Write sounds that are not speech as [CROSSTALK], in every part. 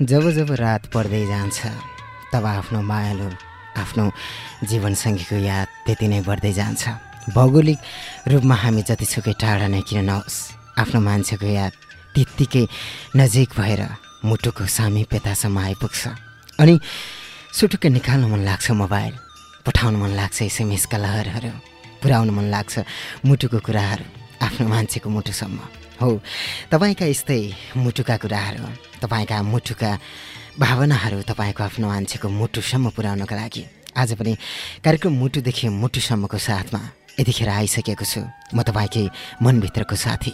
जब जब रात पर्दै जान्छ तब आफ्नो मायालु आफ्नो जीवनसङ्गीको याद त्यति नै बढ्दै जान्छ। भौगोलिक रूपमा हामी जतिसुकै टाढा नै किन नहोस् आफ्नो मान्छेको याद त्यत्तिकै नजिक भएर मुटुको सामिप्यतासम्म आइपुग्छ। अनि सुटुक्कै निकाल्नु मन लाग्छ मोबाइल पठाउनु मन लाग्छ एसएमएसका लहरहरू पुर्याउनु मन लाग्छ मुटुको कुराहरू आफ्नो मान्छेको मुटुसम्म। हो तपाईँका यस्तै मुटुका कुराहरू तपाईँका मुटुका भावनाहरू तपाईँको आफ्नो मान्छेको मुटुसम्म पुर्याउनको लागि। आज पनि कार्यक्रम मुटुदेखि मुटुसम्मको साथमा यतिखेर आइसकेको छु। म तपाईँकै मनभित्रको साथी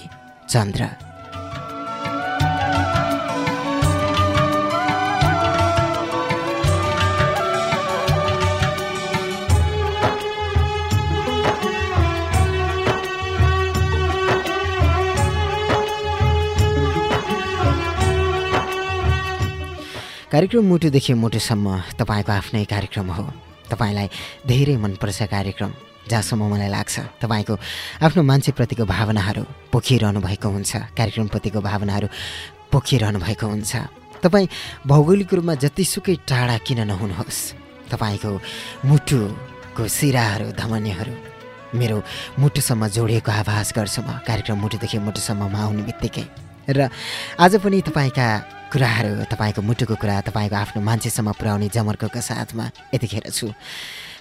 चन्द्र। कार्यक्रम मुटुदेखि मुटुसम्म तपाईँको आफ्नै कार्यक्रम हो। तपाईँलाई धेरै मनपर्छ कार्यक्रम जहाँसम्म मलाई लाग्छ तपाईँको आफ्नो मान्छेप्रतिको भावनाहरू पोखिरहनु भएको हुन्छ। कार्यक्रमप्रतिको भावनाहरू पोखिरहनु भएको हुन्छ। तपाईँ भौगोलिक रूपमा जतिसुकै टाढा किन नहुनुहोस्। तपाईँको मुटुको सिराहरू धमनीहरू मेरो मुटुसम्म जोडिएको आभास गर्छु म। कार्यक्रम मुटुदेखि मुटुसम्ममा आउने बित्तिकै। र आज पनि तपाईँका कुराहरू तपाईँको मुटुको कुरा तपाईँको आफ्नो मान्छेसम्म पुर्याउने जमर्कोको साथमा यतिखेर छु।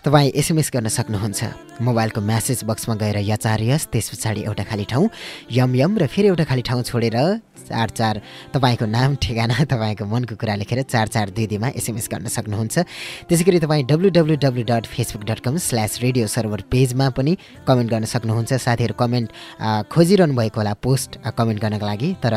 तपाईँ एसएमएस गर्न सक्नुहुन्छ। मोबाइलको म्यासेज बक्समा गएर यचार यस त्यस पछाडि एउटा खाली ठाउँ। यम यम र फेरि एउटा खाली ठाउँ छोडेर चार चार तपाईँको नाम ठेगाना तपाईँको मनको कुरा लेखेर चार चार दुई दिमा एसएमएस गर्न सक्नुहुन्छ। त्यसै गरी तपाईँ W W W dot Facebook dot com slash radio server पेजमा पनि कमेन्ट गर्न सक्नुहुन्छ। साथीहरू कमेन्ट खोजिरहनु भएको होला पोस्ट कमेन्ट गर्नको लागि। तर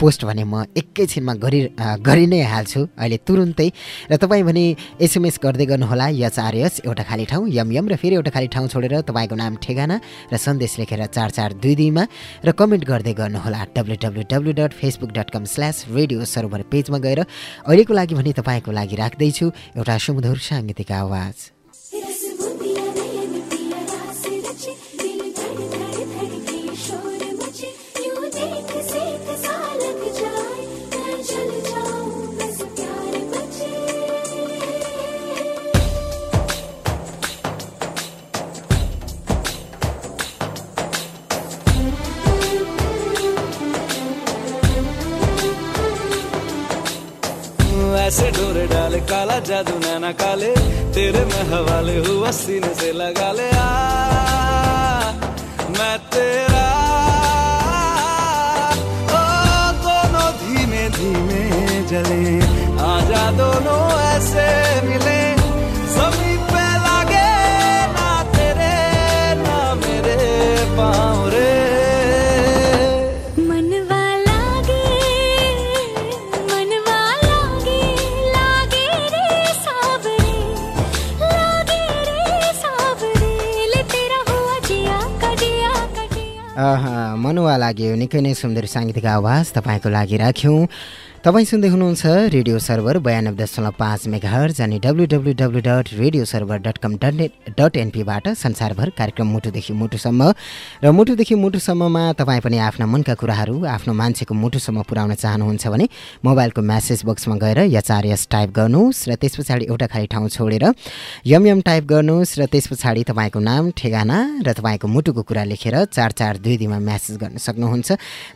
पोस्ट भने म एकैछिनमा गरि गरि नै हाल्छु अहिले तुरुन्तै। र तपाईँ भने एसएमएस गर्दै गर्नुहोला यच आरएस एउटा खाली ठाउँ यम यम र फेरि एउटा खाली ठाउँ छोडेर तपाईँको नाम ठेगाना र सन्देश लेखेर चार चार दुई दुईमा र कमेन्ट गर्दै गर्नुहोला W W W dot Facebook dot com slash radio server पेजमा गएर अहिलेको लागि भने तपाईँको लागि राख्दैछु एउटा सुमधुर साङ्गीतिक आवाज। ऐसे डोरे डाले, काला जादू नैना काले, तेरे में हवाले हुआ सीने से लगा ले आ। मैं तेरा, ओ, दोनों धीमे धीमे जले आजा दोनों ऐसे मिले। मनुवा लाग्यो। निकै नै सुन्दर साङ्गीतिक आवाज तपाईँको लागि राख्यौँ। तपाईँ सुन्दै हुनुहुन्छ रेडियो सर्भर बयानब्बे दशमलव पाँच मेगाहर्ज अनि W W W dot radio server dot com dot net dot एनपीबाट संसारभर कार्यक्रम मुटुदेखि मुटुसम्म र मुटुदेखि मुटुसम्ममा तपाईँ पनि आफ्ना मनका कुराहरू आफ्नो मान्छेको मुटुसम्म पुर्याउन चाहनुहुन्छ भने मोबाइलको म्यासेज बक्समा गएर यचारएस टाइप गर्नुहोस् र त्यस पछाडि एउटा खाली ठाउँ छोडेर यम यम टाइप गर्नुहोस् र त्यस पछाडि तपाईँको नाम ठेगाना र तपाईँको मुटुको कुरा लेखेर चार चार दुई दुईमा म्यासेज गर्न सक्नुहुन्छ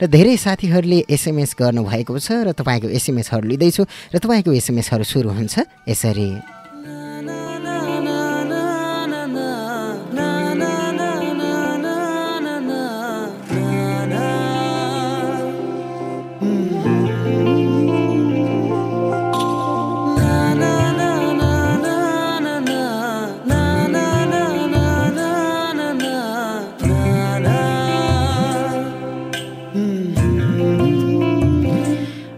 र धेरै साथीहरूले एसएमएस गर्नुभएको छ र तपाईँको एसएमएसहरू लिँदैछु र तपाईँको एसएमएसहरू सुरु हुन्छ यसरी।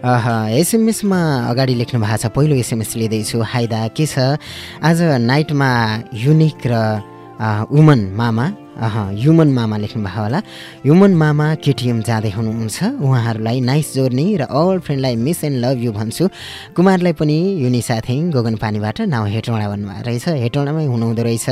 एसएमएसमा अगाडि लेख्नु भएको छ पहिलो एसएमएस लिँदैछु। हाइदा के छ? आज नाइटमा युनिक र अ, उमन मामा अह युमन मामा लेख्नु भएको होला। युमन मामा केटिएम जाँदै हुनुहुन्छ। उहाँहरूलाई नाइस जोर्नी र अल फ्रेन्डलाई मिस एन्ड लभ यु भन्छु। कुमारलाई पनि युनिसा थिङ गोगन पानीबाट नाउँ हेटौँडा भन्नुभएको रहेछ। हेटौँडामै हुनुहुँदो रहेछ।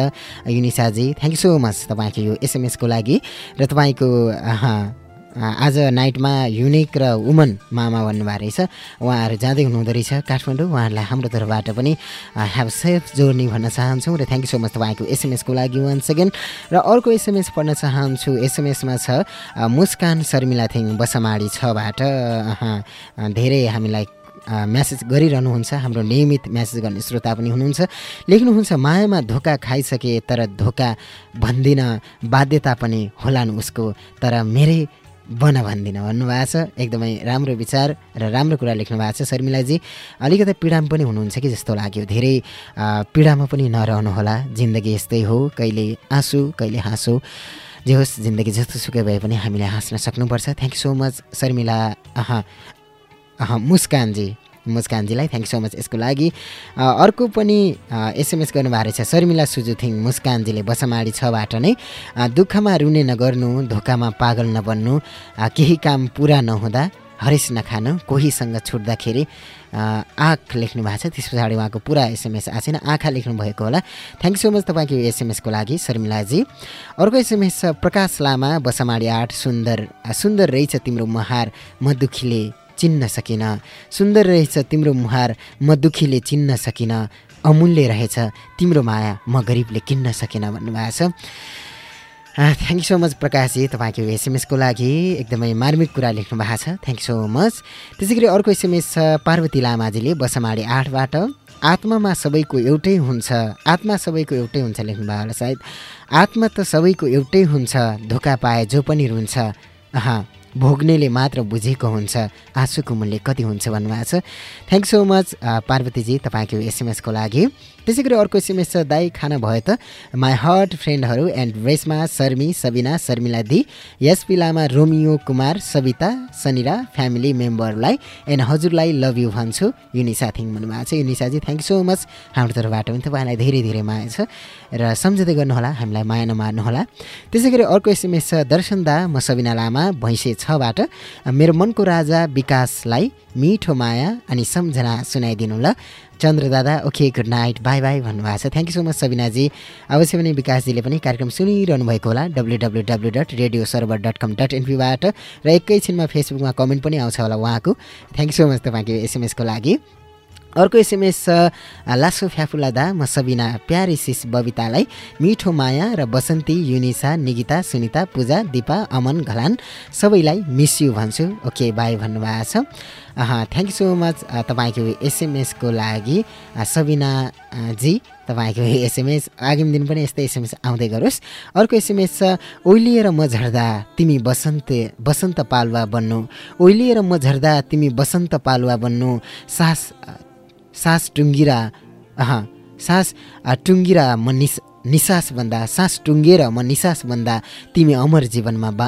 युनिसाजी थ्याङ्क यू सो मच तपाईँको यो एसएमएसको लागि। र तपाईँको आज नाइटमा युनिक र वुमन मामा भन्नुभएको रहेछ। उहाँहरू जाँदै हुनुहुँदो रहेछ। काठमाडौँ उहाँहरूलाई हाम्रो तर्फबाट पनि ह्याभ सेफ जोर्नी भन्न चाहन्छौँ र थ्याङ्क यू सो मच तपाईँको एसएमएसको लागि वान सेकेन्ड र अर्को एसएमएस पढ्न चाहन्छु एसएमएसमा छ मुस्कान शर्मिला थिङ बसमाडी छबाट धेरै हामीलाई म्यासेज गरिरहनुहुन्छ। हाम्रो नियमित म्यासेज गर्ने श्रोता पनि हुनुहुन्छ। लेख्नुहुन्छ मायामा धोका खाइसके तर धोका भन्दिन बाध्यता पनि होलान् उसको। तर मेरै बन भन्दिनँ। भन्नुभएको छ एकदमै राम्रो विचार र राम्रो कुरा लेख्नु भएको छ शर्मिलाजी। अलिकति पीडामा पनि हुनुहुन्छ कि जस्तो लाग्यो। धेरै पीडामा पनि नरहनुहोला। जिन्दगी यस्तै हो। कहिले आँसु कहिले हाँसो। जे होस् जिन्दगी जस्तो सुकै भए पनि हामीले हाँस्न सक्नुपर्छ। Thank you so much Sharmila. अह अह मुस्कानजी। मुस्कानजीलाई थ्याङ्क सो मच यसको लागि। अर्को पनि एसएमएस गर्नुभएको रहेछ शर्मिला सुजुथिङ मुस्कानजीले बसमाडी छबाट नै दुःखमा रुने नगर्नु धोकामा पागल नबन्नु केही काम पुरा नहुँदा हरेस नखानु कोहीसँग छुट्दाखेरि आँख लेख्नु भएको छ त्यस पछाडि उहाँको पुरा एसएमएस आएको छैन आँखा लेख्नु भएको होला। थ्याङ्क सो मच तपाईँको एसएमएसको लागि शर्मिलाजी। अर्को एसएमएस छ प्रकाश लामा बसमाडी आठ सुन्दर सुन्दर रहेछ तिम्रो मुहार म दुखीले चिन्न सकिन। सुन्दर रहेछ तिम्रो मुहार म दुखीले चिन्न सकिन। अमूल्य रहेछ तिम्रो माया म गरिबले किन्न सकिन भन्नुभएको छ। Thank you so much Prakashji तपाईँको एसएमएसको लागि एकदमै मार्मिक कुरा लेख्नु भएको छ। थ्याङ्क यू सो मच त्यसै गरी अर्को एसएमएस छ पार्वती लामाजीले बसमाडी आठबाट आत्मामा सबैको एउटै हुन्छ आत्मा सबैको एउटै हुन्छ लेख्नु भएको होला सायद। आत्मा त सबैको एउटै हुन्छ धोका पाए जो पनि रुन्छ। अह भोग्नेले मात्र बुझेको हुन्छ। आँसुको मूल्य कति हुन्छ भन्नुभएको छ। थ्याङ्क सो मच पार्वतीजी तपाईँको एसएमएसको लागि। त्यसै गरी अर्को एसएमएस छ दाई खाना भयो त माई हर्ट फ्रेन्डहरू एन्ड रेसमा Sharmi Sabina Sharmila the SP Lama Romeo Kumar Savita Sanira family मेम्बरलाई and हजुरलाई लभ यु भन्छु। युनिसा थिङ भन्नुभएको छ। युनिसाजी थ्याङ्क यू सो मच हाम्रो तर्फबाट पनि तपाईँलाई धेरै धेरै माया छ र सम्झँदै गर्नुहोला हामीलाई माया नमार्नुहोला। त्यसै गरी अर्को एसएमएस छ दर्शन दा म सबिना लामा भैँसे छबाट। मेरो मनको राजा विकासलाई मिठो माया अनि सम्झना सुनाइदिनु ल। चन्द्र दादा okay good night bye bye भन्नुभएको छ। थ्याङ्क यू सो मच सबिनाजी अवश्य पनि विकासजीले पनि कार्यक्रम सुनिरहनु भएको होला W W W dot radio server dot com dot एनपीबाट र एकैछिनमा फेसबुकमा कमेन्ट पनि आउँछ होला उहाँको। थ्याङ्क यू सो मच तपाईँको एसएमएसको लागि। अर्को एसएमएस छ लासो फ्याफुला दा म सबिना प्यारी शिष बबितालाई मिठो माया र बसन्ती युनिसा निगिता सुनिता पूजा दिपा अमन घलान सबैलाई मिस यु भन्छु। ओके बाई भन्नुभएको छ। थ्याङ्क यू सो मच तपाईँको एसएमएसको लागि सबिना जी तपाईँको एसएमएस आगामी दिन पनि यस्तै एसएमएस आउँदै गरोस्। अर्को एसएमएस छ ओइलिएर म झर्दा तिमी बसन्त बसन्त पालुवा बन्नु। ओइलिएर म झर्दा तिमी बसन्त पालुवा बन्नु। सास सास टुङ्गिरा अह सास टुङ्गिरा म निस निसास भन्दा सास टुङ्गेर म निसास भन्दा तिमी अमर जीवनमा बा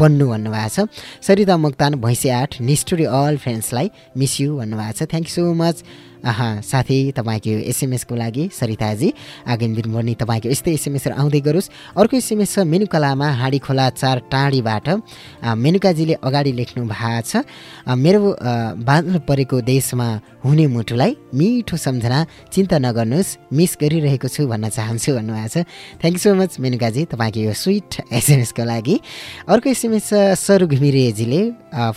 बन्नु भन्नुभएको छ। सरिता मोक्तान भैँसे आठ निष्ठुरी अल फ्रेन्ड्सलाई मिस यु भन्नुभएको छ। थ्याङ्क यू सो मच साथी तपाईँको एसएमएसको लागि सरिताजी आगामी दिन पनि तपाईँको यस्तै एसएमएसहरू आउँदै गरोस्। अर्को एसएमएस छ मेनुका लामा हाँडी खोला चार टाढीबाट। अ, मेनुकाजीले अगाडि लेख्नु भएको छ मेरो बाँध्नु परेको देशमा हुने मुटुलाई मिठो सम्झना चिन्ता नगर्नुहोस् मिस गरिरहेको छु भन्न चाहन्छु भन्नुभएको छ। थ्याङ्क यू सो मच मेनुकाजी तपाईँको यो स्विट एसएमएसको लागि। अर्को एसएमएस छ सरू घिमिरेजीले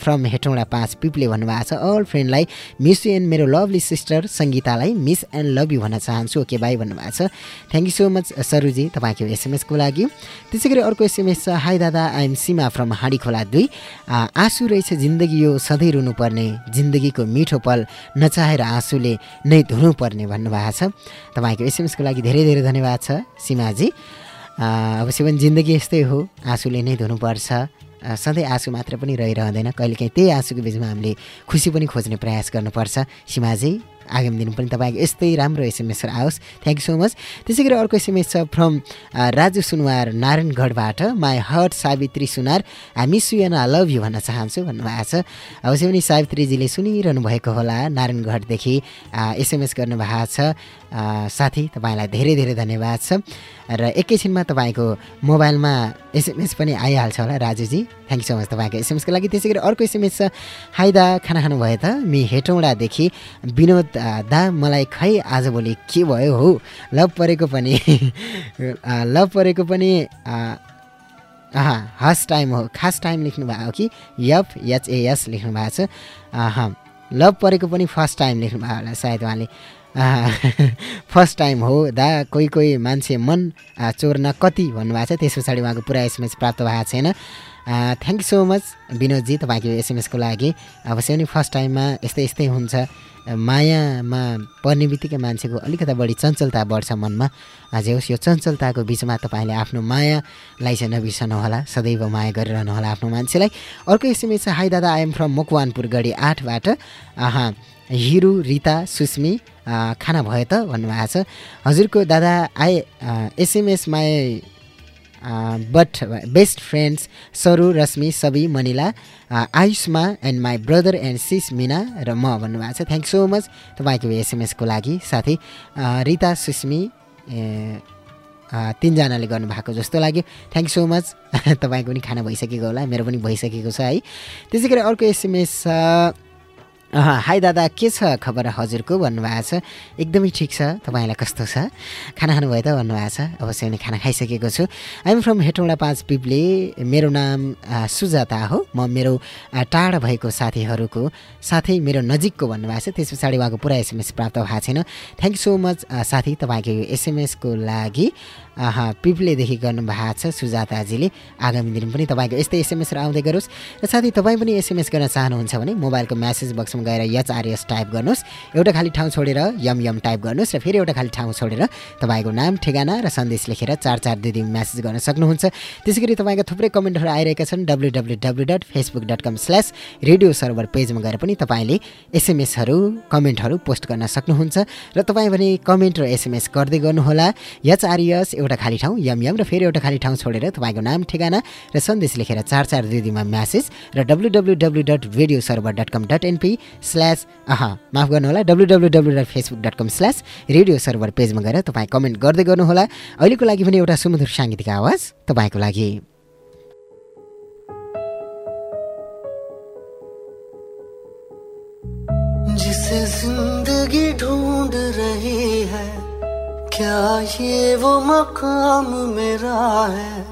फ्रम हेटौँडा पाँच पिपले भन्नुभएको छ। अल फ्रेन्डलाई मिस यु एन्ड मेरो लभली सिस्टर सङ्गीतालाई मिस एन्ड लभ यु भन्न चाहन्छु। ओके बाई भन्नुभएको छ। थ्याङ्क यू सो मच सरुजी तपाईँको एसएमएसको लागि। त्यसै गरी अर्को एसएमएस छ। हाई दादा आइएम सीमा फ्रम हाँडी खोला दुई। आँसु रहेछ जिन्दगी यो सधैँ रुनुपर्ने जिन्दगीको मिठो पल नचाहेर आँसुले नै धुनुपर्ने भन्नुभएको छ। तपाईँको एसएमएसको लागि धेरै धेरै धन्यवाद छ सीमाजी। अवश्य पनि जिन्दगी यस्तै हो आँसुले नै धुनुपर्छ। सधैँ आँसु मात्र पनि रहिरहँदैन। कहिलेकाहीँ त्यही आँसुको बिचमा हामीले खुसी पनि खोज्ने प्रयास गर्नुपर्छ। सीमाजी। आगामी दिन पनि तपाईँको यस्तै राम्रो एसएमएसहरू आओस् थ्याङ्क यू सो मच त्यसै गरी अर्को एसएमएस छ फ्रम राजु सुनवार नारायणगढबाट माई हर्ट सावित्री सुनार हामी सुयन आई लभ यु भन्न चाहन्छु भन्नुभएको छ। अवश्य पनि सावित्रीजीले सुनिरहनु भएको होला नारायणगढदेखि एसएमएस गर्नुभएको छ। आ, साथी तपाईँलाई धेरै धेरै धन्यवाद छ। र एकैछिनमा तपाईँको मोबाइलमा एसएमएस पनि आइहाल्छ होला राजुजी। थ्याङ्क यू सो मच तपाईँको एसएमएसको लागि। त्यसै गरी अर्को एसएमएस छ। हाई दा खाना खानुभयो त? मि हेटौँडादेखि विनोद दा मलाई खै आजभोलि के भयो हौ? लभ परेको पनि। [LAUGHS] लभ परेको पनि हस टाइम हो। खास टाइम लेख्नु भएको कि? यफ एचएएस लेख्नु भएको छ। लभ परेको पनि फर्स्ट टाइम लेख्नु भएको होला सायद उहाँले। [LAUGHS] फर्स्ट टाइम हो। दा कोही कोही मान्छे मन चोर्न कति भन्नुभएको छ त्यस पछाडि उहाँको पुरा एसएमएस प्राप्त भएको छैन। Thank you so much Vinodji तपाईँको एसएमएसको लागि। अवश्य पनि फर्स्ट टाइममा यस्तै यस्तै हुन्छ। मायामा पर्ने बित्तिकै मान्छेको अलिकता बढी चञ्चलता बढ्छ मनमा। जे होस् यो चञ्चलताको बिचमा तपाईँले आफ्नो मायालाई चाहिँ नबिर्सनु होला सदैव माया गरिरहनु होला आफ्नो मान्छेलाई। अर्को एसएमएस हाई दादा आइएम फ्रम मकवानपुर गढी आठबाट हिरु रिता सुस्मी खाना भयो त भन्नुभएको छ। हजुरको दादा आए SMS my but best friends Saru Rashmi Sabi Manila Ayushma and my brother and sis Mina र म भन्नुभएको छ. थ्याङ्क सो मच तपाईँको एसएमएसको लागि. साथै रिता सुस्मी तिनजनाले गर्नुभएको जस्तो लाग्यो. थ्याङ्क सो मच तपाईँको पनि खाना भइसकेको होला मेरो पनि भइसकेको छ है। त्यसै गरी अर्को एसएमएस हाई दादा के छ खबर हजुरको भन्नुभएको छ? एकदमै ठिक छ तपाईँलाई कस्तो छ? खाना खानुभयो त भन्नुभएको छ। अवश्य नै खाना खाइसकेको छु। आइएम फ्रम हेटौँडा पाँच पिपले। मेरो नाम सुजाता हो। म मेरो टाढा भएको साथीहरूको साथै मेरो नजिकको भन्नुभएको छ। त्यस पछाडि उहाँको पुरा एसएमएस प्राप्त भएको छैन। थ्याङ्क यू सो मच साथी तपाईँको एसएमएसको लागि। पिप्लेदेखि गर्नुभएको छ सुजाताजीले आगामी दिन पनि तपाईँको यस्तै एसएमएसहरू आउँदै गरोस्। र साथै तपाईँ पनि एसएमएस गर्न चाहनुहुन्छ भने मोबाइलको म्यासेज बक्समा गएर एचआरएस टाइप गर्नुहोस्। एउटा खाली ठाउँ छोडेर यम यम टाइप गर्नुहोस् र फेरि एउटा खाली ठाउँ छोडेर तपाईँको नाम ठेगाना र सन्देश लेखेर चार चार दुई दिन म्यासेज गर्न सक्नुहुन्छ। त्यसै गरी तपाईँको थुप्रै कमेन्टहरू आइरहेका छन्। W W W dot Facebook dot com slash radio server पेजमा गएर पनि तपाईँले एसएमएसहरू कमेन्टहरू पोस्ट गर्न सक्नुहुन्छ। र तपाईँ भने कमेन्ट र एसएमएस गर्दै गर्नुहोला। एचआरएस एउटा खाली ठाउँ यम यम र फेरि एउटा खाली ठाउँ छोडेर तपाईँको नाम ठेगाना र सन्देश लेखेर चार चार दुई दिनमा म्यासेज र W W W dot radio server dot com dot NP slash अह माफ गर्नुहोला W W W dot Facebook dot com slash radio server पेजमा गएर तपाईँ कमेन्ट गर्दै गर्नुहोला। अहिलेको लागि पनि एउटा सुमधुर साङ्गीतिक आवाज तपाईँको लागि। जिसे जिंदगी ढूंढ रही है क्या ये वो मकाम मेरा है?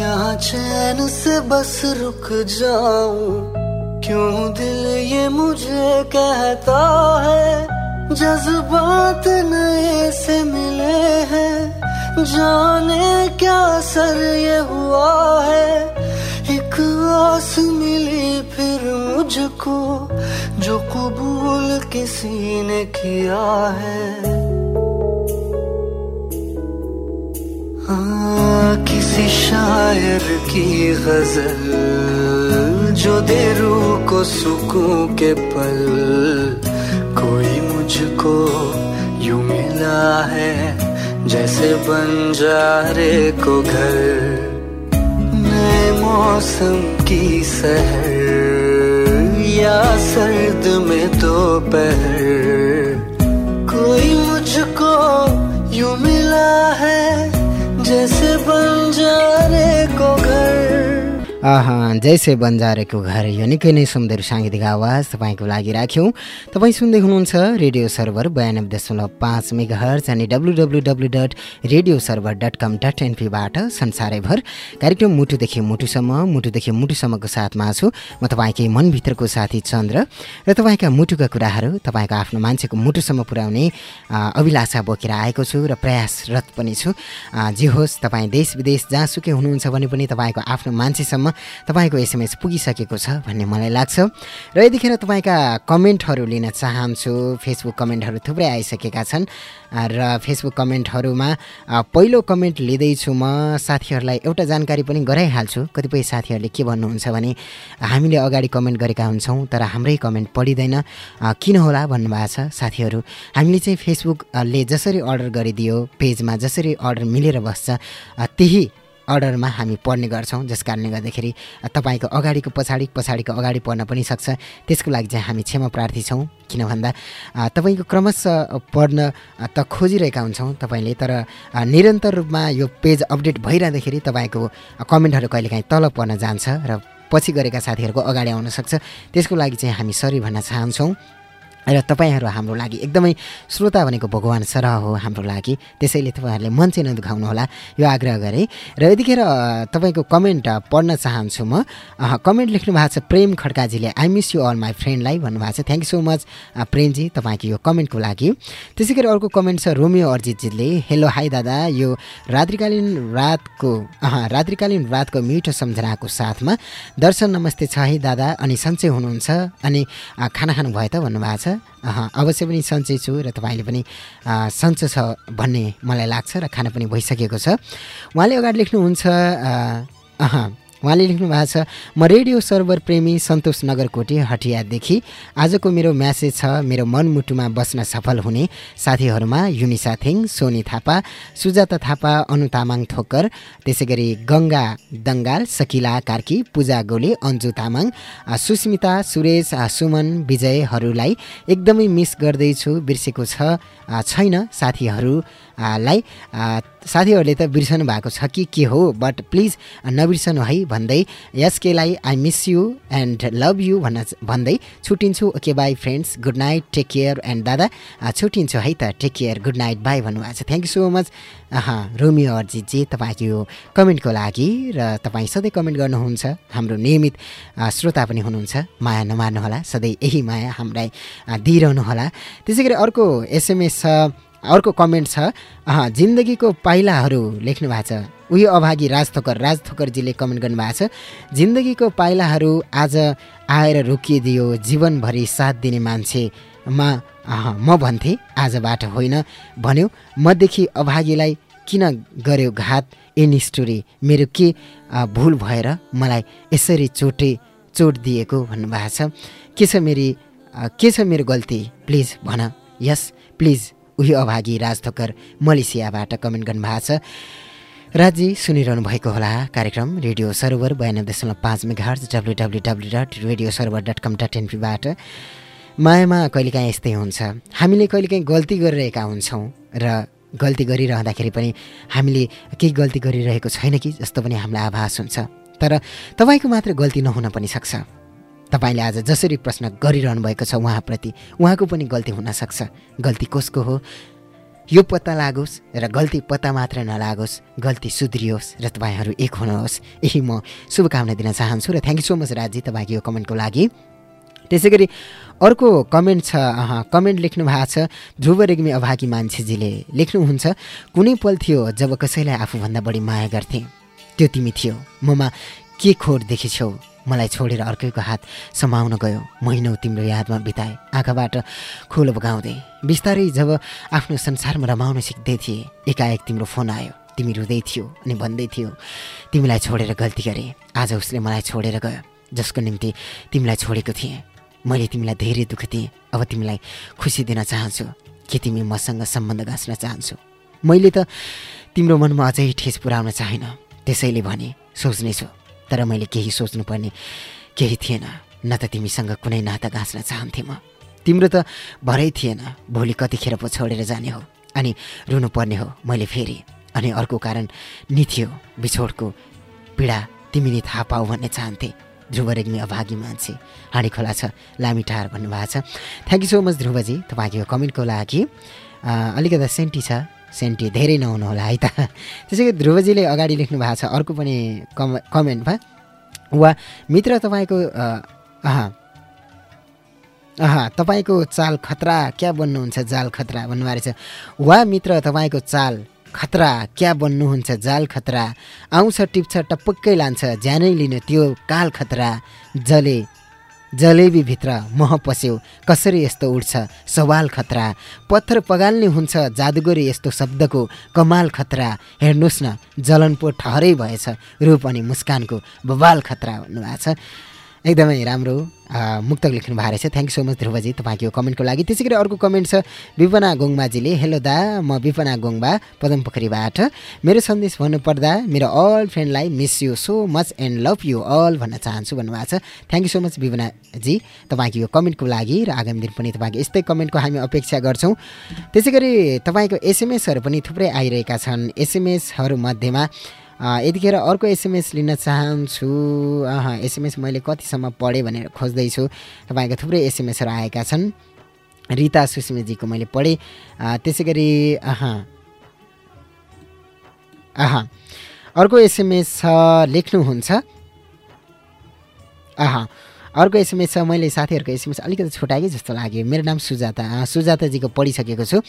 यहाँ चैन से बस रुक जाऊँ। क्यों दिल ये मुझे कहता है? जज्बात नए से मिले हैं। जाने क्या सर ये हुआ है? एक आस मिली फिर मुझको, जो कबूल किसी ने किया है। किसी शायर की गज़ल, जो दे रूह को सुकून के पल। कोई मुझको यू मिला है, जैसे बंजारे को घर। नए मौसम की सहर या सर्द में दोपहर। कोई मुझको यू मिला है जैसे बंजारे को घर। आहा जैसे बन्जारेको घर यो निकै नै सुन्दर साङ्गीतिक आवाज तपाईँको लागि राख्यौँ। तपाईँ सुन्दै हुनुहुन्छ रेडियो सर्भर बयानब्बे दशमलव पाँच मेगा हर्च अनि W W W dot radio server dot com dot एनपीबाट संसारैभर। कार्यक्रम मुटुदेखि मुटुसम्म मुटुदेखि मुटुसम्मको साथमा छु म तपाईँकै मनभित्रको साथी चन्द्र र तपाईँका मुटुका कुराहरू तपाईँको आफ्नो मान्छेको मुटुसम्म पुर्याउने अभिलाषा बोकेर आएको छु र प्रयासरत पनि छु। जे होस् तपाईँ देश विदेश जहाँसुकै हुनुहुन्छ भने पनि तपाईँको आफ्नो मान्छेसम्म तपाईँको एसएमएस पुगिसकेको छ भन्ने मलाई लाग्छ। र यतिखेर तपाईँका कमेन्टहरू लिन चाहन्छु फेसबुक कमेन्टहरू थुप्रै आइसकेका छन्। र फेसबुक कमेन्टहरूमा पहिलो कमेन्ट लिँदैछु म। साथीहरूलाई एउटा जानकारी पनि गराइहाल्छु। कतिपय साथीहरूले के भन्नुहुन्छ भने हामीले अगाडि कमेन्ट गरेका हुन्छौँ तर हाम्रै कमेन्ट पढिँदैन। किन होला भन्नुभएको छ साथीहरू हामीले चाहिँ फेसबुकले जसरी अर्डर गरिदियो पेजमा जसरी अर्डर मिलेर बस्छ त्यही अर्डरमा हामी पढ्ने गर्छौँ जस कारणले गर्दाखेरि तपाईँको अगाडिको पछाडि पछाडिको अगाडि पढ्न पनि सक्छ। त्यसको लागि चाहिँ हामी क्षमा प्रार्थी छौँ किन भन्दा तपाईँको क्रमशः पढ्न त खोजिरहेका हुन्छौँ तपाईँले तर निरन्तर रूपमा यो पेज अपडेट भइरहँदाखेरि तपाईँको कमेन्टहरू कहिलेकाहीँ तल पर्न जान्छ र पछि गरेका साथीहरूको अगाडि आउन सक्छ। त्यसको लागि चाहिँ हामी सरी भन्न चाहन्छौँ। र तपाईँहरू हाम्रो लागि एकदमै श्रोता भनेको भगवान् सरह हो हाम्रो लागि। त्यसैले तपाईँहरूले मन चाहिँ नदुखाउनु होला यो आग्रह गरेँ। र यतिखेर तपाईँको कमेन्ट पढ्न चाहन्छु म। कमेन्ट लेख्नु भएको छ Prem खड्काजीले। I miss you all my फ्रेन्डलाई भन्नुभएको छ। थ्याङ्क सो मच प्रेमजी तपाईँको यो कमेन्टको लागि। त्यसै गरी अर्को कमेन्ट छ रोमियो अर्जितजीले। हेलो हाई दादा। यो रात्रिकालीन रातको रात्रिकालीन रातको मिठो सम्झनाको साथमा दर्शन नमस्ते छ है दादा। अनि सन्चै हुनुहुन्छ। अनि खाना खानुभयो त भन्नुभएको छ। अवश्य पनि सन्चै छु र तपाईँले पनि सन्चो छ भन्ने मलाई लाग्छ र खाना पनि भइसकेको छ। उहाँले अगाडि लेख्नुहुन्छ उहाँले लेख्नु भएको छ म रेडियो सर्भर प्रेमी सन्तोष नगरकोटी हटियादेखि आजको मेरो म्यासेज छ मेरो मनमुटुमा बस्न सफल हुने साथीहरूमा युनिसा थिङ सोनी थापा सुजाता थापा अनु तामाङ थोकर त्यसै गरी गङ्गा दङ्गाल सकिला कार्की पूजा गोले अन्जु तामाङ सुस्मिता सुरेश सुमन विजयहरूलाई एकदमै मिस गर्दैछु बिर्सेको छैन साथीहरूलाई अ, साथीहरूले त बिर्सनु भएको छ कि के हो बट प्लिज नबिर्सनु है भन्दै यसकेलाई I miss you and love you भन्न भन्दै छुट्टिन्छु okay bye friends good night take care and दादा छुट्टिन्छु है त। Take care good night bye भन्नुभएको छ। Thank you so much Romeo अर्जितजी तपाईँको यो कमेन्टको लागि र तपाईँ सधैँ कमेन्ट गर्नुहुन्छ। हाम्रो नियमित श्रोता पनि हुनुहुन्छ। माया नमार्नुहोला। सधैँ यही माया हामीलाई अ, दिइरहनु होला त्यसै गरी अर्को एसएमएस छ अर्को कमेन्ट छ जिन्दगीको पाइलाहरू लेख्नु भएको छ। उही अभागी राज थोकर राज थोकरजीले कमेन्ट गर्नुभएको छ जिन्दगीको पाइलाहरू आज आएर रोकिदियो जीवनभरि साथ दिने मान्छेमा म भन्थेँ आजबाट होइन भन्यो। मदेखि अभागीलाई किन गर्यो घात? ए निष्ठुरी मेरो के भुल भएर मलाई यसरी चोटे चोट दिएको भन्नुभएको छ? के छ मेरी के छ मेरो गल्ती? प्लिज भन। यस प्लिज उही अभागी राज थोकर मलेसियाबाट कमेन्ट गर्नुभएको छ। राजी सुनिरहनु भएको होला कार्यक्रम रेडियो सर्भर बयानब्बे दशमलव पाँच mega W W W dot radio server dot com dot एनपीबाट मायामा कहिलेकाहीँ यस्तै हुन्छ। हामीले कहिलेकाहीँ गल्ती गरिरहेका हुन्छौँ र गल्ती गरिरहँदाखेरि पनि हामीले केही गल्ती गरिरहेको छैन कि जस्तो पनि हामीलाई आभास हुन्छ। तर तपाईँको मात्र गल्ती नहुन पनि सक्छ। तपाईँले आज जसरी प्रश्न गरिरहनु भएको छ उहाँप्रति उहाँको पनि गल्ती हुनसक्छ गल्ती कसको हो? यो पत्ता लागोस् र गल्ती पत्ता मात्र नलागोस् गल्ती सुध्रियोस् र तपाईँहरू एक हुनुहोस्। यही म शुभकामना दिन चाहन्छु र थ्याङ्क यू सो मच राजी तपाईँको यो कमेन्टको लागि। त्यसै गरी अर्को कमेन्ट छ कमेन्ट लेख्नु भएको छ ध्रुव रेग्मी अभागी मान्छेजीले लेख्नुहुन्छ कुनै पल थियो जब कसैलाई आफूभन्दा बढी माया गर्थे। त्यो तिमी थियो। ममा के खोट देखेछौ? मलाई छोडेर अर्कैको हात समाउन गयो। महिनौ तिम्रो यादमा बिताए। आँखाबाट खोलो बगाउँदै। बिस्तारै जब आफ्नो संसारमा रमाउन सिक्दै थिए एकाएक तिम्रो फोन आयो। तिमी रुँदै थियो अनि भन्दै थियो तिमीलाई छोडेर गल्ती गरेँ। आज उसले मलाई छोडेर गयो जसको निम्ति तिमीलाई छोडेको थिएँ। मैले तिमीलाई धेरै दुःख दिएँ। अब तिमीलाई खुसी दिन चाहन्छु। के तिमी मसँग सम्बन्ध गाँच्न चाहन्छु? मैले त तिम्रो मनमा अझै ठेस पुर्याउन चाहिनँ। त्यसैले भने सोच्नेछु। तर मैले केही सोच्नुपर्ने केही थिएन। न त तिमीसँग कुनै नाता गाँच्न चाहन्थेँ म। तिम्रो त भरै थिएन। भोलि कतिखेर पो छोडेर जाने हो। अनि रुनुपर्ने हो मैले फेरि। अनि अर्को कारण नि थियो बिछोडको पीडा तिमीले थाहा पाऊ भन्ने चाहन्थे। ध्रुव रेग्मी अभागी मान्छे। हाँडी खोला छ लामिटार भन्नुभएको छ। थ्याङ्क यू सो मच ध्रुवजी तपाईँको कमेन्टको लागि। अलिकति सेन्टी छ। सेन्टी धेरै नहुनु होला है त। त्यसै गरी ध्रुवजीले अगाडि लेख्नु भएको छ अर्को पनि कम कमेन्टमा वा मित्र तपाईँको अह अह तपाईँको चाल खतरा क्या बन्नुहुन्छ? जाल खतरा भन्नुभएको रहेछ वा मित्र तपाईँको चाल खतरा क्या बन्नुहुन्छ? जाल खतरा। आउँछ टिप्छ टपक्कै लान्छ। ज्यानै लिनु त्यो काल खतरा जले जलेबीभित्र मह पस्यो। कसरी यस्तो उड्छ सवाल खतरा। पत्थर पगाल्ने हुन्छ जादुगरी यस्तो शब्दको कमाल खतरा। हेर्नुहोस् न जलन पो ठहरै भएछ। रूप अनि मुस्कानको बबाल खतरा भन्नुभएको छ। एकदमै राम्रो मुक्तक लेख्नु भएको रहेछ थ्याङ्क सो मच ध्रुवजी तपाईँको कमेन्टको लागि। त्यसै गरी अर्को कमेन्ट छ विपना गोङबाजीले हेलो दा म विपना गोङबा पदमपोखरीबाट। मेरो सन्देश भन्नुपर्दा मेरो all फ्रेन्डलाई miss you so much and love you all भन्न चाहन्छु भन्नुभएको छ। थ्याङ्क यू सो मच विपनाजी तपाईँको यो कमेन्टको लागि र आगामी दिन पनि तपाईँको यस्तै कमेन्टको हामी अपेक्षा गर्छौँ। त्यसै गरी तपाईँको एसएमएसहरू पनि थुप्रै आइरहेका छन्। एसएमएसहरू मध्येमा अ, यतिखेर अर्को एसएमएस लिन चाहन्छु। एसएमएस मैले कतिसम्म पढेँ भनेर खोज्दैछु। तपाईँको थुप्रै एसएमएसहरू आएका छन्। रिता सुस्मितजीको मैले पढेँ। त्यसै गरी अह अर्को एसएमएस छ लेख्नुहुन्छ। अह अर्को एसएमएस छ मैले साथीहरूको एसएमएस अलिकति छुट्याएँ जस्तो लाग्यो। मेरो नाम सुजाता सुजाताजीको पढिसकेको छु।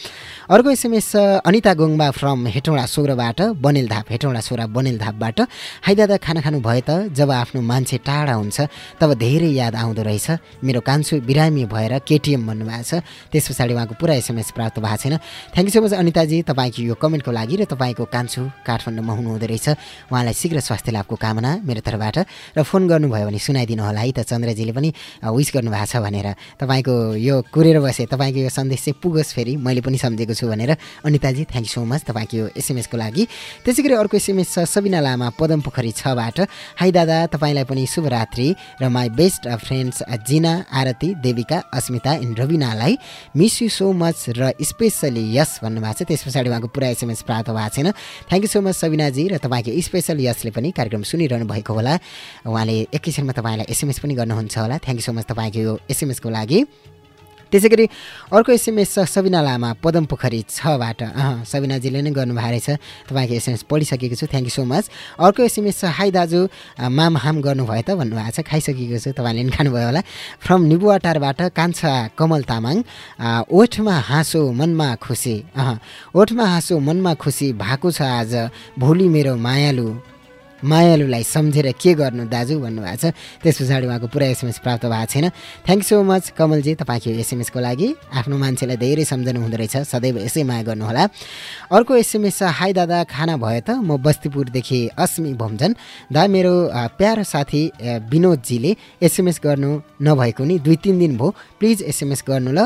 अर्को एसएमएस छ अनिता गोङबा फ्रम हेटौँडा सोह्रबाट बनेलधाप हेटौँडा सोह्र बनेलधापबाट हाई दादा खाना खानु भए त? जब आफ्नो मान्छे टाढा हुन्छ तब धेरै याद आउँदो रहेछ। मेरो कान्छु बिरामी भएर केटिएम भन्नुभएको छ। त्यस पछाडि उहाँको पुरा एसएमएस प्राप्त भएको छैन। थ्याङ्क यू सो मच अनिताजी। तपाईँको यो कमेन्टको लागि र तपाईँको कान्छु काठमाडौँमा हुनुहुँदो रहेछ। उहाँलाई शीघ्र स्वास्थ्य लाभको कामना मेरो तर्फबाट। र फोन गर्नुभयो भने सुनाइदिनु होला। है त चन्द्रजीले पनि विस गर्नुभएको छ भनेर तपाईँको यो कुरेर बसे तपाईँको यो सन्देश चाहिँ पुगोस् फेरि। मैले पनि सम्झेको छु भनेर अनिताजी थ्याङ्क यू सो मच तपाईँको यो एसएमएसको लागि। त्यसै गरी अर्को एसएमएस छ सबिना लामा पदम पोखरी छबाट। हाई दादा तपाईँलाई पनि शुभरात्रि र my best friends Jina Aarti Devika Asmita and रविनालाई miss you so much र स्पेसली यस भन्नुभएको छ। त्यस पछाडि उहाँको पुरा एसएमएस प्राप्त भएको छैन। थ्याङ्क यू सो मच सबिनाजी र तपाईँको स्पेसल यसले पनि कार्यक्रम सुनिरहनु भएको होला। उहाँले एकैछिनमा तपाईँलाई एसएमएस पनि गर्नुहुन्छ। होला। थ्याङ्क यू सो मच तपाईँको यो एसएमएसको लागि। त्यसै गरी अर्को एसएमएस छ सबिना लामा पदम पोखरी छबाट। अँ सबिनाजीले नै गर्नुभएको रहेछ। तपाईँको एसएमएस पढिसकेको छु। थ्याङ्क यू सो मच अर्को एसएमएस छ हाई दाजु माम हाम गर्नुभयो त भन्नुभएको छ। खाइसकेको छु। तपाईँले पनि खानुभयो होला। फ्रम निबुवाटारबाट कान्छा कमल तामाङ। ओठमा हाँसो मनमा खुसी। अँ ओठमा हाँसो मनमा खुसी भएको छ आज। भोलि मेरो मायालु। मायालुलाई सम्झेर के गर्नु दाजु भन्नुभएको छ? त्यस पछाडि उहाँको पुरा एसएमएस प्राप्त भएको छैन। थ्याङ्क सो मच कमलजी तपाईँको एसएमएसको लागि आफ्नो मान्छेलाई धेरै सम्झनु हुँदो रहेछ। सदैव यसै माया गर्नुहोला। अर्को एसएमएस छ हाई दादा खाना भयो त? म बस्तीपुरदेखि अस्मी भोमजन। दा मेरो प्यारो साथी विनोदजीले एसएमएस गर्नु नभएको नि दुई तिन दिन भयो। प्लिज एसएमएस गर्नु ल।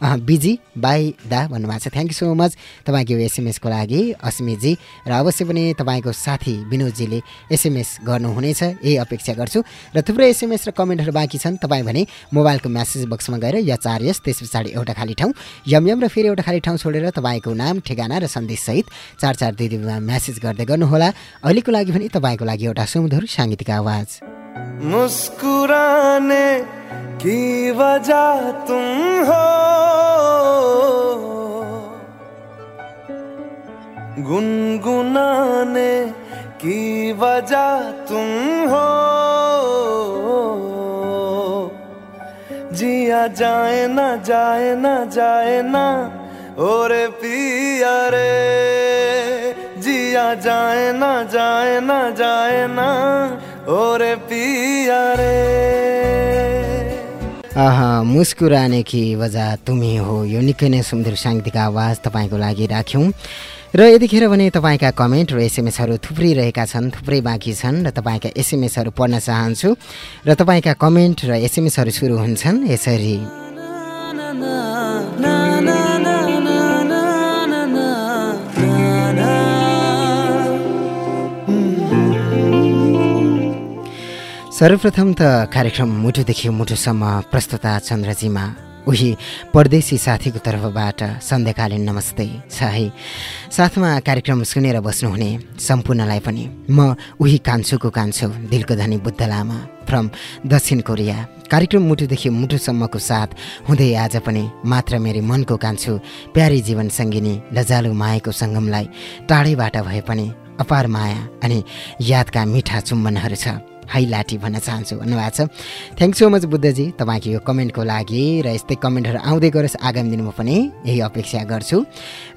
बिजी बाई दा भन्नुभएको छ। थ्याङ्क यू सो मच तपाईँको यो एसएमएसको लागि अस्मितजी। र अवश्य पनि तपाईँको साथी विनोदजीले एसएमएस गर्नुहुनेछ यही अपेक्षा गर्छु। र थुप्रै एसएमएस र कमेन्टहरू बाँकी छन् तपाईँ भने मोबाइलको म्यासेज बक्समा गएर या चार यस त्यस पछाडि एउटा खाली ठाउँ यम यम र फेरि एउटा खाली ठाउँ छोडेर तपाईँको नाम ठेगाना र सन्देशसहित चार चार दुई दुईमा म्यासेज गर्दै गर्नुहोला। अहिलेको लागि पनि तपाईँको लागि एउटा सुमधुर साङ्गीतिक आवाज। मुस्कुराने की वजह तुम हो? गुनगुनाने की वजह तुम हो। जिया जाए ना जाए ना जाए ना, ओरे पिया रे। जिया जाए ना जाए ना जाए ना, ओरे पिया रे। मुस्कुराने कि वजह तुमी हो यो निकै नै सुन्दर साङ्गीतिक आवाज़ तपाईँको लागि राख्यौँ। र यतिखेर भने तपाईँका कमेन्ट र एसएमएसहरू थुप्रै रहेका छन् थुप्रै बाँकी छन् र तपाईँका एसएमएसहरू पढ्न चाहन्छु र तपाईँका कमेन्ट र एसएमएसहरू सुरु हुन्छन् यसरी। सर्वप्रथम त कार्यक्रम मुटुदेखि मुटुसम्म प्रस्तुता चन्द्रजीमा। उही परदेशी साथीको तर्फबाट सन्ध्याकालीन नमस्ते छ है साथमा कार्यक्रम सुनेर बस्नुहुने सम्पूर्णलाई पनि म उही कान्छुको कान्छु दिलको धनी बुद्ध लामा फ्रम दक्षिण कोरिया। कार्यक्रम मुटुदेखि मुटुसम्मको साथ हुँदै आज पनि मात्र मेरी मनको कान्छु प्यारी जीवन सङ्गिनी लजालु मायाको सङ्गमलाई टाढैबाट भए पनि अपार माया अनि यादका मिठा चुम्बनहरू छ। हाई भन्न चाहन्छु। भन्नुभएको छ थ्याङ्क सो मच बुद्धजी तपाईँको यो कमेन्टको लागि र यस्तै कमेन्टहरू आउँदै गरोस्। आगामी दिनमा पनि यही अपेक्षा गर्छु।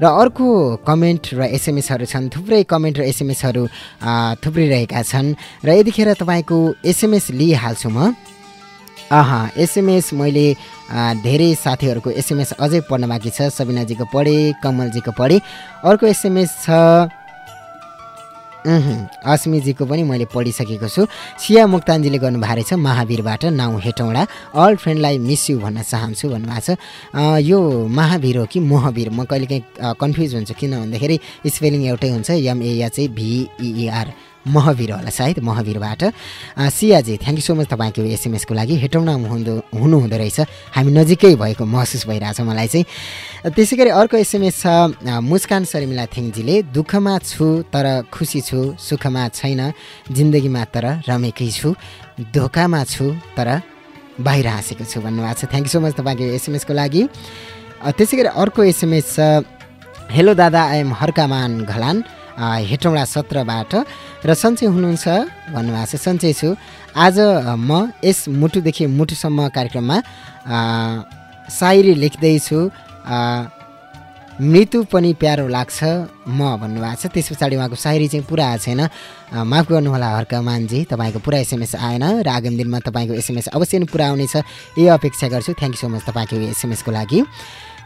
र अर्को कमेन्ट र एसएमएसहरू छन् थुप्रै कमेन्ट र एसएमएसहरू थुप्रै रहेका छन्। र यतिखेर तपाईँको एसएमएस लिइहाल्छु म। अह एसएमएस मैले धेरै साथीहरूको एसएमएस अझै पढ्न बाँकी छ। सबिनाजीको पढेँ कमलजीको पढेँ। अर्को एसएमएस छ अस्मिजीको पनि मैले पढिसकेको छु। सिया मुक्तान्जीले गर्नुभएको रहेछ महावीरबाट नाउँ हेटौँडा। अल फ्रेन्डलाई मिस यु भन्न चाहन्छु भन्नुभएको छ। यो महावीर हो कि मोहवीर? म कहिलेकाहीँ कन्फ्युज हुन्छु किन भन्दाखेरि स्पेलिङ एउटै हुन्छ। एमएया चाहिँ भिइआर महवीर होला सायद महवीरबाट। सियाजी थ्याङ्क यू सो मच तपाईँको एसएमएसको लागि। हेटौँडा हुँदो हुनुहुँदो रहेछ। हामी नजिकै भएको महसुस भइरहेछ मलाई चाहिँ। त्यसै गरी अर्को एसएमएस छ मुस्कान शर्मिला थिङजीले दुःखमा छु तर खुसी छु सुखमा छैन जिन्दगीमा तर रमेकै छु धोकामा छु तर बाहिर हाँसेको छु भन्नुभएको छ। थ्याङ्क यू सो मच तपाईँको एसएमएसको लागि। त्यसै गरी अर्को एसएमएस छ हेलो दादा आइएम हर्कामान घलान। हेटौँडा सत्रबाट। र सन्चै हुनुहुन्छ भन्नुभएको छ सन्चै छु। आज म यस मुटुदेखि मुटुसम्म कार्यक्रममा सायरी लेख्दैछु। मृत्यु पनि प्यारो लाग्छ म भन्नुभएको छ त्यस पछाडि उहाँको सायरी चाहिँ पुरा आएको छैन माफ गर्नुहोला हर्कमानजी तपाईँको पुरा एसएमएस आएन र आगामी दिनमा तपाईँको एसएमएस अवश्य नै पुरा आउनेछ। यही अपेक्षा गर्छु। थ्याङ्क यू सो मच तपाईँको एसएमएसको लागि।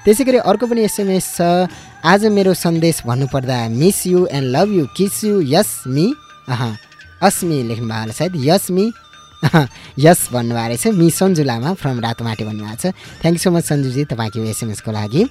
त्यसै गरी अर्को पनि एसएमएस छ। आज मेरो सन्देश भन्नुपर्दा miss you and love you kiss you yes me अह अस्मी लेख्नु भएको होला सायद यस मी यस भन्नुभएको रहेछ। मि सन्जु लामा फ्रम रातोमाटे भन्नुभएको छ। थ्याङ्क यू सो मच सन्जुजी तपाईँको एसएमएसको लागि।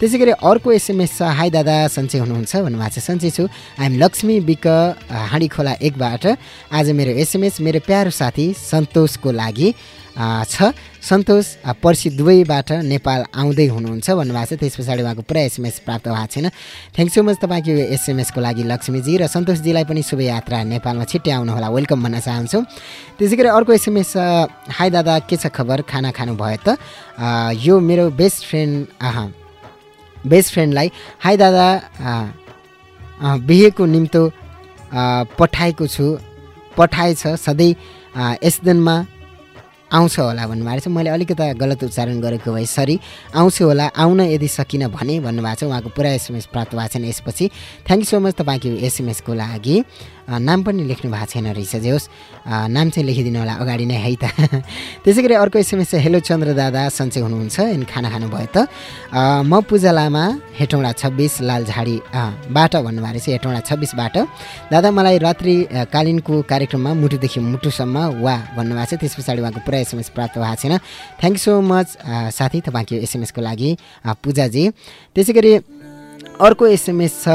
त्यसै गरी अर्को एसएमएस छ हाई दादा सन्चै हुनुहुन्छ भन्नुभएको छ सन्चै छु। आइएम लक्ष्मी बिक हाँडी खोला एकबाट। आज मेरो एसएमएस मेरो प्यारो साथी सन्तोषको लागि। छ। सन्तोष पर्सि दुवैबाट नेपाल आउँदै हुनुहुन्छ भन्नुभएको छ। त्यस पछाडि उहाँको पुरा एसएमएस प्राप्त भएको छैन। थ्याङ्क सो मच तपाईँको एसएमएसको लागि लक्ष्मीजी र सन्तोषजीलाई पनि शुभयात्रा। नेपालमा छिट्टै आउनुहोला। वेलकम भन्न चाहन्छु। त्यसै गरी अर्को एसएमएस हाई दादा के छ खबर? खाना खानुभयो त? यो मेरो बेस्ट फ्रेन्ड बेस्ट फ्रेन्डलाई हाई दादा बिहेको निम्तो पठाएको छु। पठाएछ सधैँ यस दिनमा आउँछ होला भन्नुभएको छ। मैले अलिकता गलत उच्चारण गरेको भए सरी। आउँछु होला आउन यदि सकिनँ भने भन्नुभएको छ। उहाँको पुरा एसएमएस प्राप्त भएको छैन। यसपछि थ्याङ्क यू सो मच तपाईँको एसएमएसको लागि। नाम पनि लेख्नु भएको छैन रहेछ जे होस्। नाम चाहिँ लेखिदिनु होला अगाडि नै है त? [LAUGHS] त्यसै गरी अर्को एसएमएस हेलो चन्द्र दादा सन्चै हुनुहुन्छ एन्ड खाना खानुभयो त? म पूजा लामा हेटौँडा छब्बिस लालझाडी अ, बाट भन्नुभएको रहेछ हेटौँडा छब्बिसबाट दादा मलाई रात्रि अ, कालीनको कार्यक्रममा मुटुदेखि मुटुसम्म वा भन्नुभएको छ त्यस पछाडि उहाँको पुरा एसएमएस प्राप्त भएको छैन। थ्याङ्क यू सो मच साथी तपाईँको एसएमएसको लागि पूजाजी। त्यसै गरी अर्को एसएमएस छ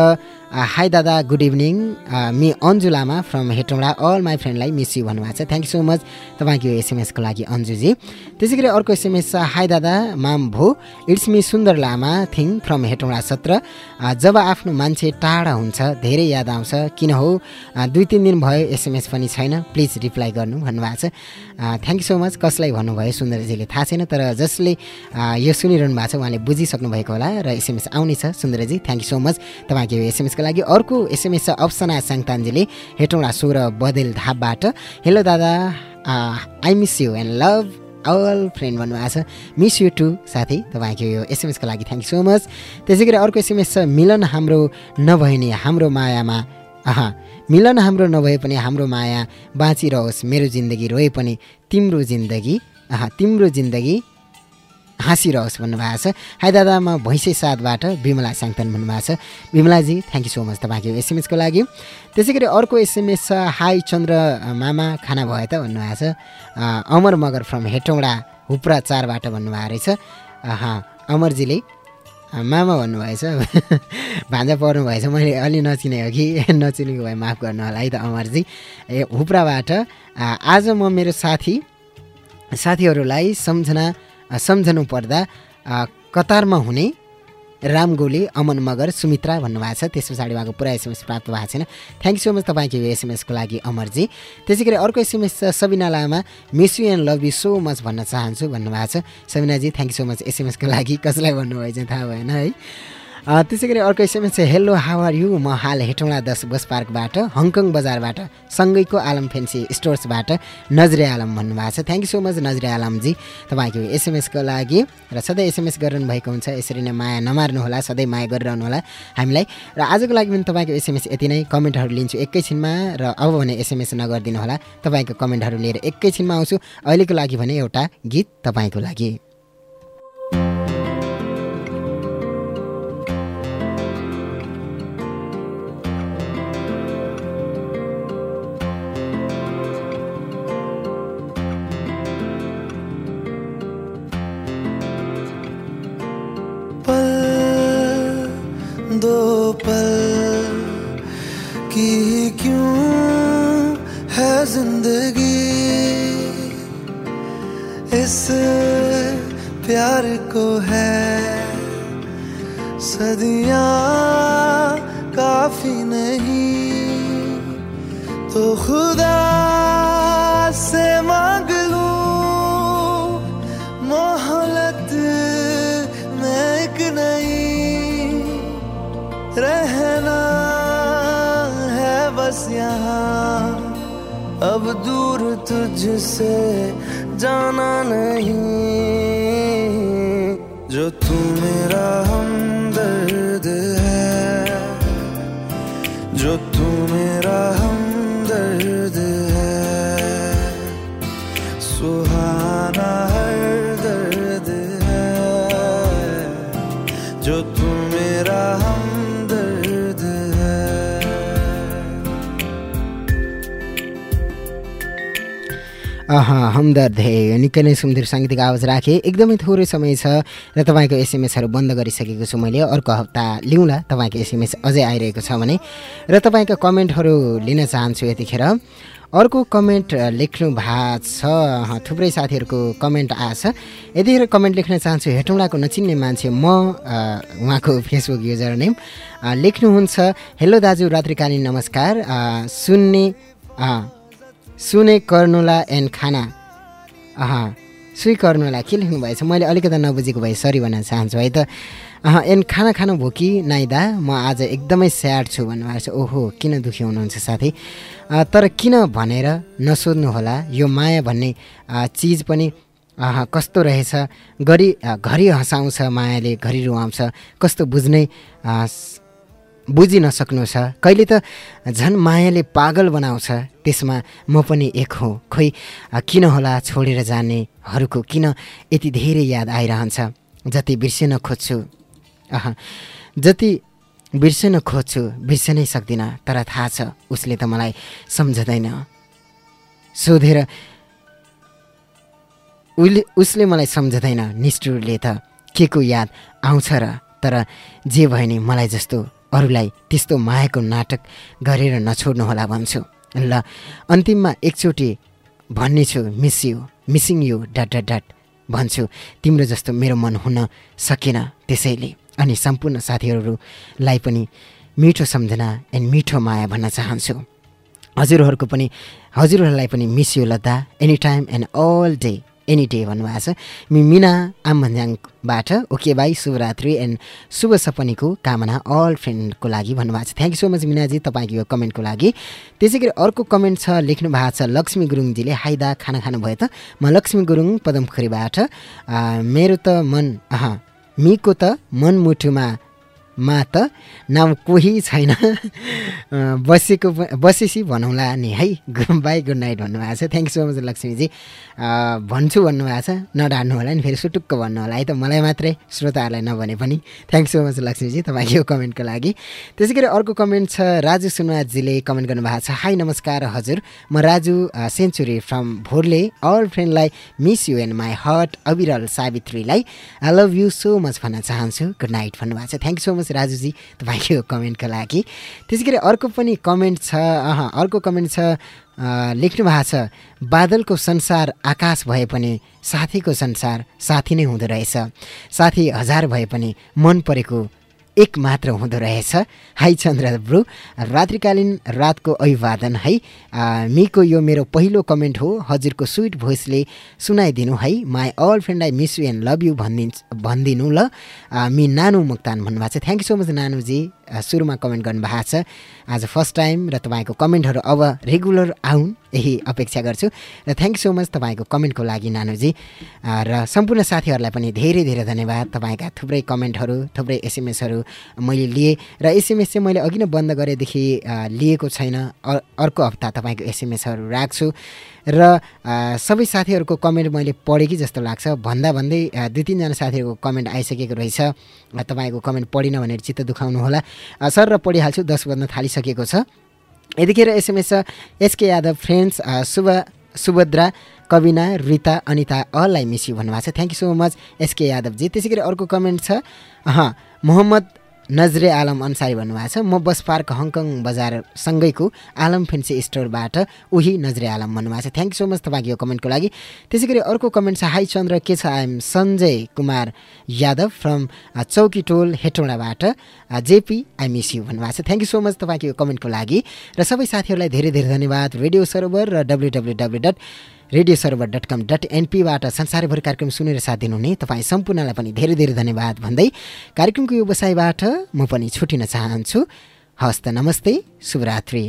हाई दादा good evening me Anju Lama from Hetauda all my फ्रेन्डलाई miss you भन्नुभएको छ थ्याङ्क यू सो मच तपाईँको एसएमएसको लागि अन्जुजी त्यसै गरी अर्को एसएमएस छ हाई दादा माम भो इट्स मी सुन्दर लामा थिङ फ्रम हेटौँडा सत्र जब आफ्नो मान्छे टाढा हुन्छ धेरै याद आउँछ किन हो? दुई तिन दिन भयो एसएमएस पनि छैन। प्लिज रिप्लाई गर्नु भन्नुभएको छ। थ्याङ्क यू सो मच कसलाई भन्नुभयो सुन्दरजीले थाहा छैन तर जसले यो सुनिरहनु भएको छ उहाँले बुझिसक्नु भएको होला र एसएमएस आउनेछ सुन्दरजी थ्याङ्क यू सो मच तपाईँको एसएमएसको लागि अर्को एसएमएस छ अप्सना साङतानजीले हेटौँडा सोह्र बदेल धापबाट। हेलो दादा। I miss you and love all friend भन्नुभएको छ। मिस यु टु साथी। तपाईँको यो एसएमएसको लागि थ्याङ्क यू सो मच त्यसै गरी अर्को एसएमएस छ मिलन हाम्रो नभए नि हाम्रो मायामा आहा मिलन हाम्रो नभए पनि हाम्रो माया बाँचिरहोस् मेरो जिन्दगी रोए पनि तिम्रो जिन्दगी आहा तिम्रो जिन्दगी हाँसिरहोस् भन्नुभएको छ। हाई दादा म भैँसे साथबाट विमला साङतन भन्नुभएको छ। विमलाजी थ्याङ्क यू सो मच तपाईँको एसएमएसको लागि। त्यसै गरी अर्को एसएमएस छ हाई चन्द्र मामा खाना भयो त भन्नुभएको छ। अमर मगर फ्रम हेटौँडा हुप्रा चारबाट भन्नुभएको रहेछ। अमरजीले मामा भन्नुभएछ [LAUGHS] भान्जा पर्नु भएछ मैले अलि नचिने हो कि [LAUGHS] नचिनेको भए माफ गर्नु होला है त अमरजी। ए हुप्राबाट आज म मेरो साथी साथीहरूलाई सम्झना सम्झनु पर्दा कतारमा हुने राम गोले अमन मगर सुमित्रा भन्नुभएको छ। त्यस पछाडि उहाँको पुरा एसएमएस प्राप्त भएको छैन। थ्याङ्क यू सो मच तपाईँको यो एसएमएसको लागि अमरजी। त्यसै गरी अर्को एसएमएस छ Sabina Lama miss you and love you so much भन्न चाहन्छु भन्नुभएको छ। सबिनाजी थ्याङ्क यू सो मच एसएमएसको लागि। कसलाई भन्नुभयो चाहिँ थाहा भएन है। त्यसै गरी अर्को एसएमएस छ हेलो हाउ आर यु म हाल हेटौँडा दस बस पार्कबाट हङकङ बजारबाट सँगैको आलम फेन्सी स्टोर्सबाट नजरे आलम भन्नुभएको छ। थ्याङ्क यू सो मच नजरे आलमजी। तपाईँको एसएमएसको लागि र सधैँ एसएमएस गरिरहनु भएको हुन्छ यसरी नै माया नमार्नुहोला सधैँ माया गरिरहनु होला हामीलाई र आजको लागि पनि तपाईँको एसएमएस यति नै। कमेन्टहरू लिन्छु एकैछिनमा र अब भने एसएमएस नगरिदिनु होला तपाईँको कमेन्टहरू लिएर एकैछिनमा आउँछु। अहिलेको लागि भने एउटा गीत तपाईँको लागि। हमदर्द हे। निकै नै सुन्दर साङ्गीतिक आवाज राखेँ। एकदमै थोरै समय छ र तपाईँको एसएमएसहरू बन्द गरिसकेको छु मैले। अर्को हप्ता लिउँला तपाईँको एसएमएस अझै आइरहेको छ भने। र तपाईँको कमेन्टहरू लिन चाहन्छु यतिखेर। अर्को कमेन्ट लेख्नु भएको छ। थुप्रै साथीहरूको कमेन्ट आएछ। यतिखेर कमेन्ट लेख्न चाहन्छु हेटौँडाको नचिन्ने मान्छे म उहाँको फेसबुक युजर नेम लेख्नुहुन्छ हेलो दाजु रात्रिकालीन नमस्कार। सुन्ने सुने कर्नुला एन्ड खाना। अह सुई कर्नुला के लेख्नु भएछ? मैले अलिकति नबुझेको भए सरी भन्न चाहन्छु है त। अह एन्ड खाना खानु भो कि नाइदा म आज एकदमै स्याड छु भन्नुभएको छ। ओहो किन दुःखी हुनुहुन्छ साथी? तर किन भनेर नसोध्नुहोला। यो माया भन्ने चिज पनि कस्तो रहेछ? घरि घरि हँसाउँछ मायाले घरि रुवाउँछ। कस्तो बुझ्नै अ, स- बुझि नसक्नु छ। कहिले त झन् मायाले पागल बनाउँछ। त्यसमा म पनि एक हुँ। खोइ किन होला छोडेर जानेहरूको किन यति धेरै याद आइरहन्छ? जति बिर्सिन खोज्छु। अह जति बिर्सिन खोज्छु बिर्सिनै सक्दिनँ तर थाहा छ उसले त मलाई सम्झँदैन। सोधेर उसले उसले मलाई सम्झँदैन निष्ठुरले त। के को याद आउँछ र? तर जे भयो नि मलाई जस्तो अरूलाई त्यस्तो मायाको नाटक गरेर नछोड्नुहोला भन्छु। ल अन्तिममा एकचोटि भन्ने छु miss you missing you dot dot dot भन्छु। तिम्रो जस्तो मेरो मन हुन सकेन त्यसैले। अनि सम्पूर्ण साथीहरूलाई पनि मिठो सम्झना एन्ड मिठो माया भन्न चाहन्छु। हजुरहरूको पनि हजुरहरूलाई पनि miss you Ladha any time and all day any day भन्नुभएको छ। मि मिना आम भन्ज्याङबाट ओके बाई शुभरात्रि एन्ड शुभ सपनीको कामना अल फ्रेन्डको लागि भन्नुभएको छ। थ्याङ्क यू सो मच मिनाजी तपाईँको यो कमेन्टको लागि। त्यसै गरी अर्को कमेन्ट छ लेख्नु भएको छ लक्ष्मी गुरुङजीले हाइदा खाना खानुभयो त? म लक्ष्मी गुरुङ पदमखुरीबाट मेरो त मन अह मिको त मनमुठुमा मा त? नाम कोही छैन। बसेको बसेसी भनौँला नि है? गुड बाई गुड नाइट भन्नुभएको छ। थ्याङ्क सो मच लक्ष्मीजी। भन्छु भन्नुभएको छ। नडाड्नु होला नि फेरि सुटुक्क भन्नु होला। है त मलाई मात्रै श्रोताहरूलाई नभने पनि। थ्याङ्क सो मच लक्ष्मीजी तपाईँको यो कमेन्टको लागि। त्यसै गरी अर्को कमेन्ट छ राजु सुनवाजीले कमेन्ट गर्नुभएको छ। हाई नमस्कार हजुर। म Raju century from भोरले। All फ्रेन्डलाई miss you and my heart Abiral सावित्रीलाई। I love you so much भन्न चाहन्छु। गुड नाइट भन्नुभएको छ। थ्याङ्क सो मच राजुजी तपाईँको कमेन्टको लागि। त्यसै गरी अर्को पनि कमेन्ट छ अह अर्को कमेन्ट छ अ, लेख्नु भएको छ बादलको संसार आकाश भए पनि साथीको संसार साथी नै हुँदो रहेछ। साथी हजार भए पनि मन परेको एक मात्र हुँदो रहेछ। हाई चन्द्र ब्रु रात्रिकालीन रातको अभिवादन है। मिको यो मेरो पहिलो कमेन्ट हो। हजुरको स्विट भोइसले सुनाइदिनु है। My all friend I miss you and love you भनिदिन् भनिदिनु ल। मि नानु मुक्तान भन्नुभएको छ। थ्याङ्क यू सो मच नानुजी। सुरुमा कमेन्ट गर्नुभएको छ। आज फर्स्ट टाइम र तपाईँको कमेन्टहरू अब रेगुलर आउन् यही अपेक्षा गर्छु। र थ्याङ्क सो मच तपाईँको कमेन्टको लागि नानुजी। र सम्पूर्ण साथीहरूलाई पनि धेरै धेरै धन्यवाद तपाईँका थुप्रै कमेन्टहरू थुप्रै एसएमएसहरू मैले लिएँ। र एसएमएस चाहिँ मैले अघि नै बन्द गरेदेखि लिएको छैन। अर्को हप्ता तपाईँको एसएमएसहरू राख्छु। र सबै साथीहरूको कमेन्ट मैले पढेँ कि जस्तो लाग्छ। भन्दा भन्दै दुई तिनजना साथीहरूको कमेन्ट आइसकेको रहेछ। तपाईँको कमेन्ट पढिनँ भनेर चित्त दुखाउनु होला। सर र पढिहाल्छु दस बज्न थालिसकेको छ। यतिखेर एसएमएस छ एसके यादव फ्रेन्ड्स शुभ सुभद्रा कविना रिता अनिता अललाई मिस भन्नुभएको छ। Thank you so much SK Yadavji. त्यसै गरी अर्को कमेन्ट छ अह मोहम्मद नजरे आलम अन्सारी भन्नुभएको छ। म बस पार्क हङकङ बजारसँगैको आलम फेन्सी स्टोरबाट उही नजरे आलम भन्नुभएको छ। थ्याङ्क यू सो मच तपाईँको यो कमेन्टको लागि। त्यसै गरी अर्को कमेन्ट छ हाई चन्द्र के छ? आइएम सञ्जय कुमार यादव फ्रम चौकी टोल हेटौँडाबाट। जेपी आई मिस यु भन्नुभएको छ। थ्याङ्क यू सो मच तपाईँको यो कमेन्टको लागि। र सबै साथीहरूलाई धेरै धेरै धन्यवाद। रेडियो सर्भर र W radio server dot com dot एनपीबाट संसारभर कार्यक्रम सुनेर साथ दिनुहुने तपाईँ सम्पूर्णलाई पनि धेरै धेरै धन्यवाद भन्दै कार्यक्रमको व्यवसायबाट म पनि छुटिन चाहन्छु। हस्त नमस्ते शुभरात्रि।